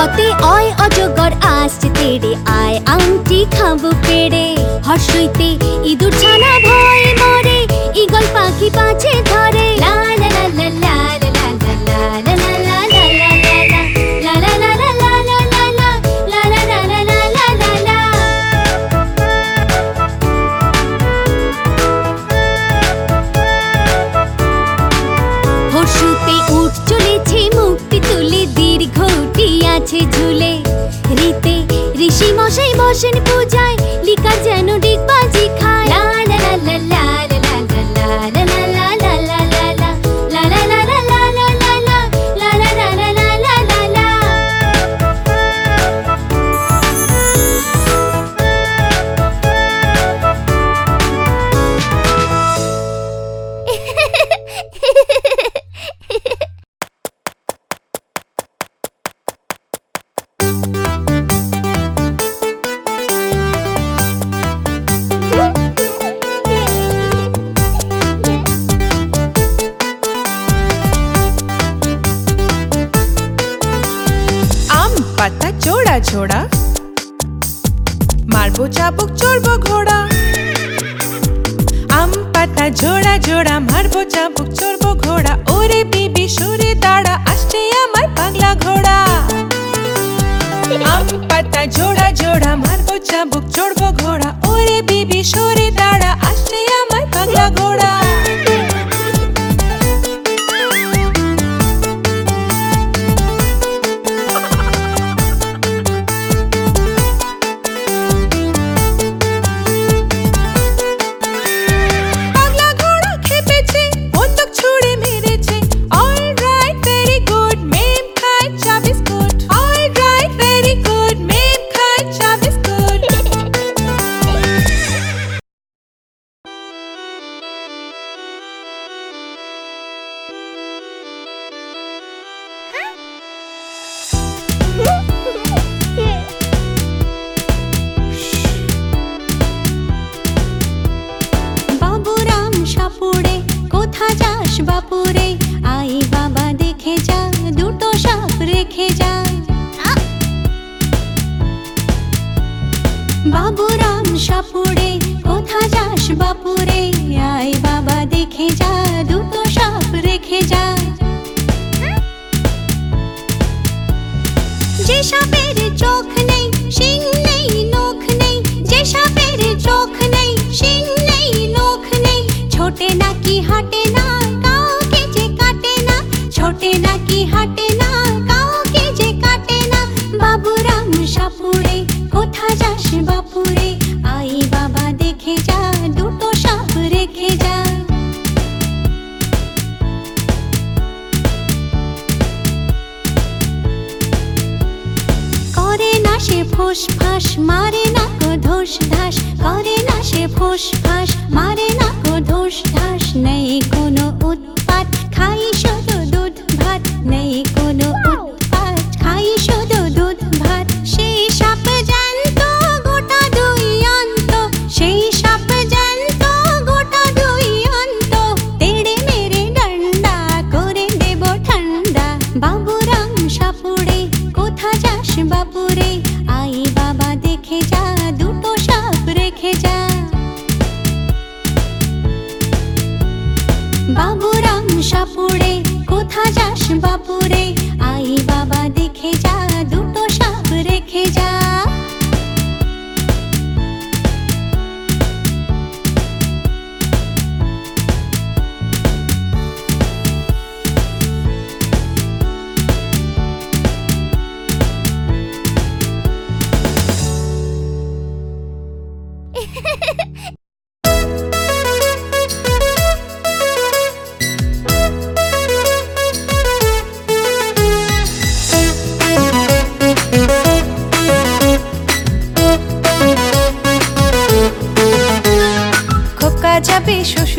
অতে অয় অজগর আসছে তেড়ে আয় আংটি খাব পেড়ে হর্ষইতে ইঁদুর ছানা ভয়ে মরে। ইগল পাখি পাছে ধরে। লাল আসেনি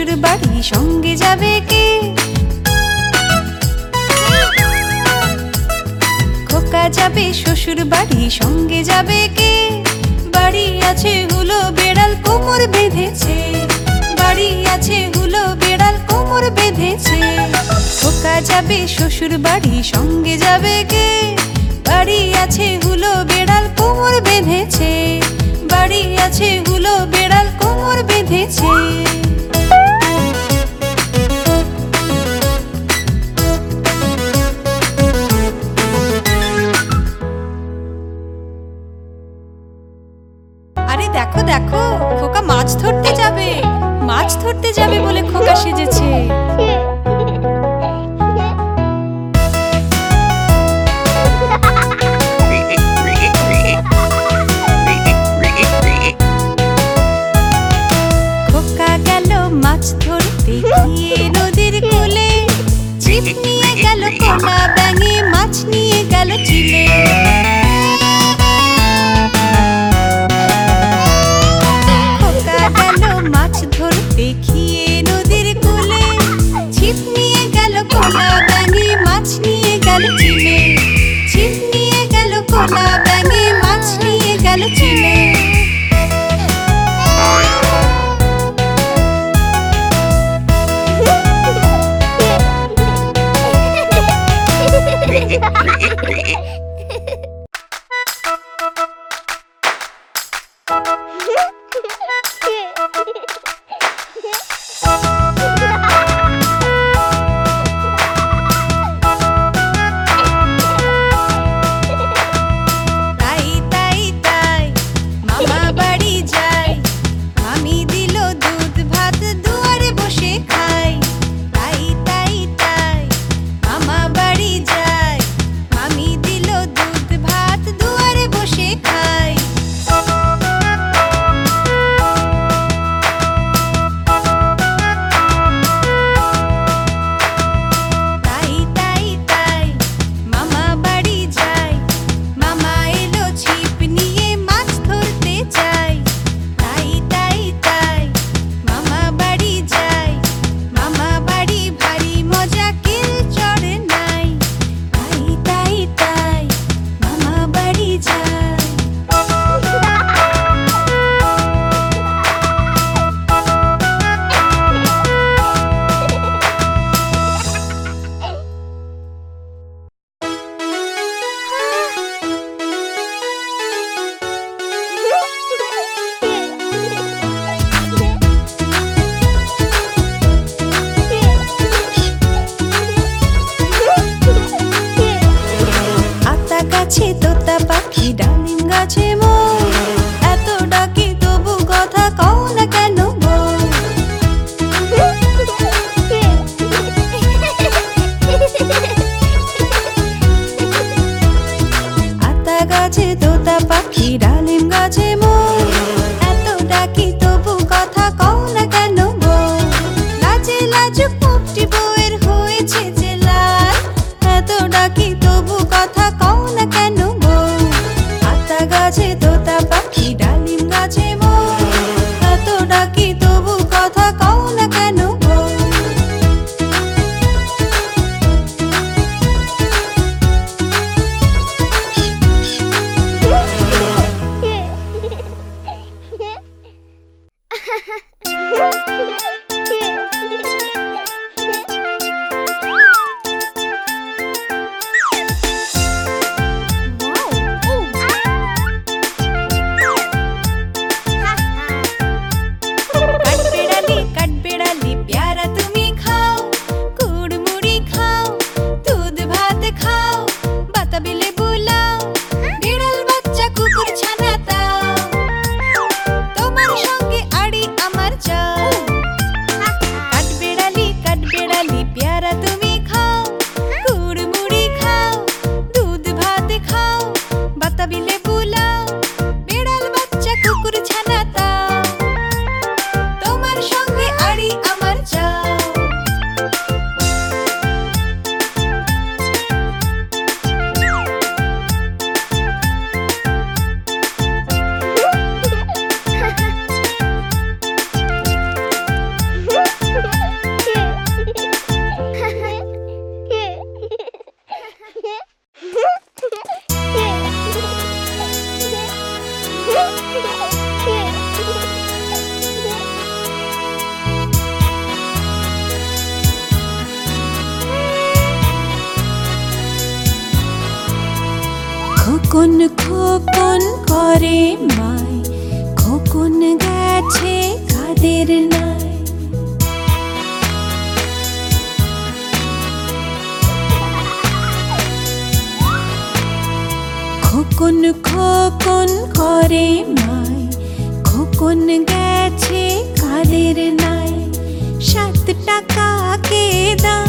শ্বশুর বাড়ি সঙ্গে যাবে কে? খোকা যাবে, শ্বশুর বাড়ি সঙ্গে যাবে কে? বাড়ি আছে হুলো বেড়াল কোমর বেঁধেছে। বাড়ি আছে হুলো বেড়াল কোমর বেঁধেছে। খোকা যাবে, শ্বশুর বাড়ি সঙ্গে যাবে কে? বাড়ি আছে হুলো বেড়াল কোমর বেঁধেছে। বাড়ি আছে হুলো বেড়াল কোমর বেঁধেছে। দেখো, খোকা মাছ ধরতে যাবে। মাছ ধরতে যাবে বলে খোকা সেজেছে। খোকা গেল মাছ ধরতে গিয়ে নদীর কোলে। ছিপ নিয়ে গেল কোনা ব্যাঙে মাছ নিয়ে গেল চিলে দেখিয়ে নদীর কোলে ছিপ নিয়ে গেল কোলা ব্যাঙে মাছ নিয়ে গেল চিল বাজে তোতা পাখিরা খোকন খোকন করে মাই। খোকন গেছে কাদের নাই। খোকন খোকন করে মাই। খোকন গেছে কাদের নাই। সাত টাকা কে দাম